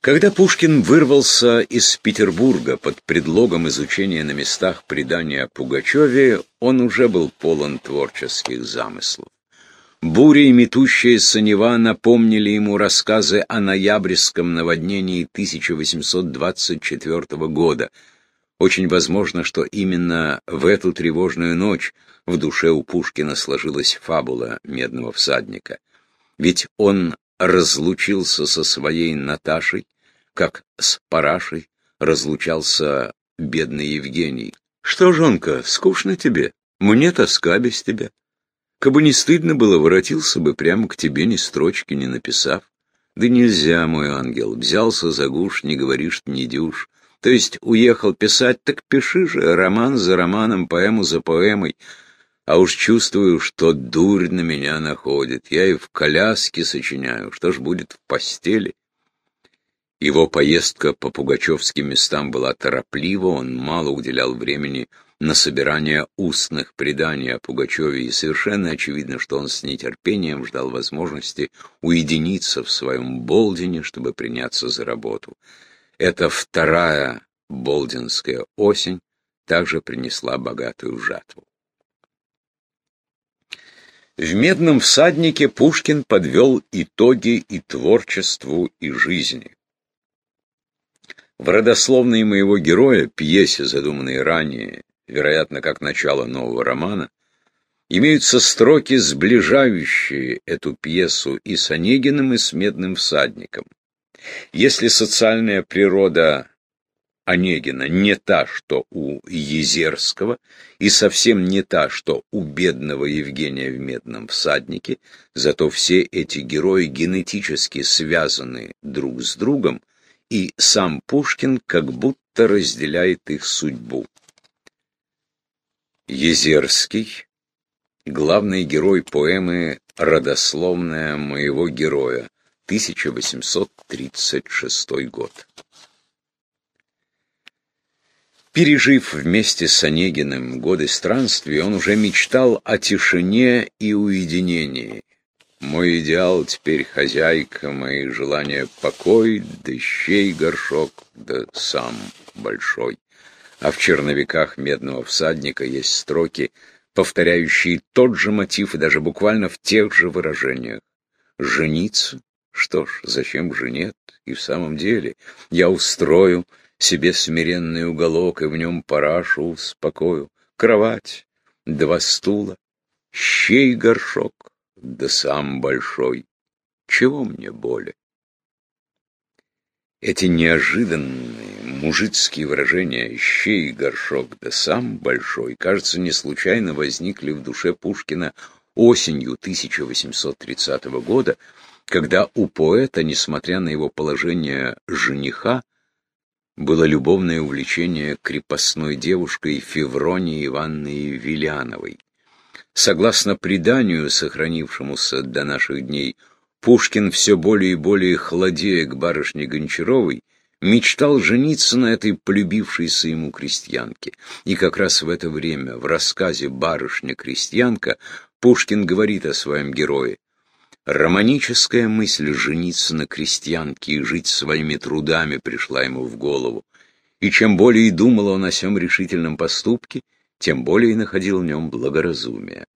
Когда Пушкин вырвался из Петербурга под предлогом изучения на местах предания о Пугачеве, он уже был полон творческих замыслов. Буря и метущаяся Нева напомнили ему рассказы о ноябрьском наводнении 1824 года. Очень возможно, что именно в эту тревожную ночь в душе у Пушкина сложилась фабула «Медного всадника». Ведь он разлучился со своей Наташей, как с Парашей разлучался бедный Евгений. «Что, жонка, скучно тебе? Мне тоска без тебя. Кабы не стыдно было, воротился бы прямо к тебе, ни строчки не написав. Да нельзя, мой ангел, взялся за гуш, не говоришь, не дюшь. То есть уехал писать, так пиши же, роман за романом, поэму за поэмой. А уж чувствую, что дурь на меня находит. Я и в коляске сочиняю, что ж будет в постели. Его поездка по пугачевским местам была тороплива, он мало уделял времени на собирание устных преданий о Пугачеве, и совершенно очевидно, что он с нетерпением ждал возможности уединиться в своем Болдине, чтобы приняться за работу. Эта вторая болдинская осень также принесла богатую жатву. В «Медном всаднике» Пушкин подвел итоги и творчеству, и жизни. В родословной моего героя, пьесе, задуманной ранее, вероятно, как начало нового романа, имеются строки, сближающие эту пьесу и с Онегиным, и с Медным всадником. Если социальная природа Онегина не та, что у Езерского, и совсем не та, что у бедного Евгения в «Медном всаднике», зато все эти герои генетически связаны друг с другом, и сам Пушкин как будто разделяет их судьбу. Езерский — главный герой поэмы «Родословная моего героя», 1836 год. Пережив вместе с Онегиным годы странствий, он уже мечтал о тишине и уединении. Мой идеал теперь хозяйка, мои желания покой, дыщей горшок, да сам большой. А в черновиках «Медного всадника» есть строки, повторяющие тот же мотив и даже буквально в тех же выражениях. «Жениться? Что ж, зачем же нет? И в самом деле я устрою себе смиренный уголок, и в нем парашу успокою. Кровать, два стула, щей горшок, да сам большой. Чего мне боли? Эти неожиданные мужицкие выражения «щей горшок, да сам большой» кажется, не случайно возникли в душе Пушкина осенью 1830 года, когда у поэта, несмотря на его положение жениха, было любовное увлечение крепостной девушкой Февронией Ивановной Виляновой. Согласно преданию, сохранившемуся до наших дней, Пушкин все более и более хладея к барышне Гончаровой, мечтал жениться на этой полюбившейся ему крестьянке. И как раз в это время в рассказе «Барышня-крестьянка» Пушкин говорит о своем герое. Романическая мысль жениться на крестьянке и жить своими трудами пришла ему в голову. И чем более думал он о сем решительном поступке, тем более находил в нем благоразумие.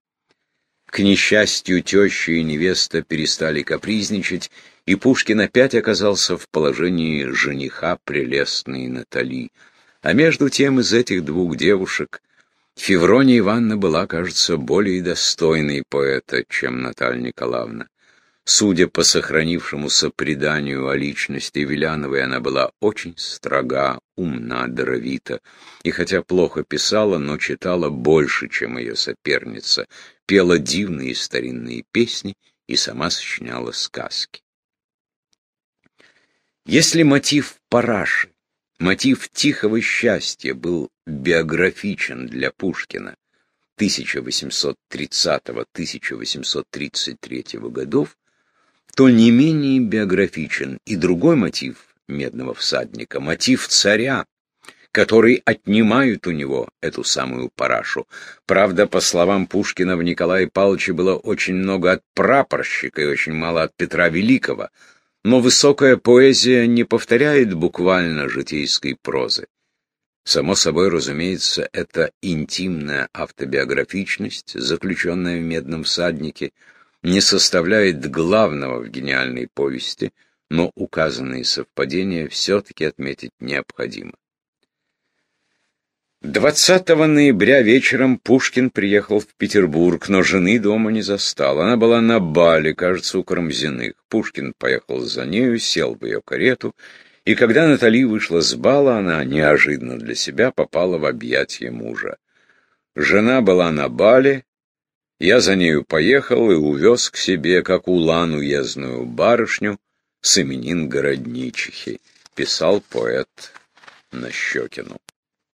К несчастью, теща и невеста перестали капризничать, и Пушкин опять оказался в положении жениха прелестной Натали. А между тем из этих двух девушек Феврония Ивановна была, кажется, более достойной поэта, чем Наталья Николаевна. Судя по сохранившемуся преданию о личности Виляновой, она была очень строга, умна, даровита, и хотя плохо писала, но читала больше, чем ее соперница, пела дивные старинные песни и сама сочиняла сказки. Если мотив Параши, мотив тихого счастья был биографичен для Пушкина 1830-1833 годов, то не менее биографичен и другой мотив «Медного всадника», мотив царя, который отнимают у него эту самую парашу. Правда, по словам Пушкина, в Николае Павловиче было очень много от прапорщика и очень мало от Петра Великого. Но высокая поэзия не повторяет буквально житейской прозы. Само собой, разумеется, это интимная автобиографичность, заключенная в «Медном всаднике», не составляет главного в гениальной повести, но указанные совпадения все-таки отметить необходимо. 20 ноября вечером Пушкин приехал в Петербург, но жены дома не застал. Она была на бале, кажется, у Карамзиных. Пушкин поехал за нею, сел в ее карету, и когда Натали вышла с бала, она неожиданно для себя попала в объятия мужа. Жена была на бале, я за нею поехал и увез к себе, как улан уездную барышню, с именин городничихи, писал поэт Нащекину.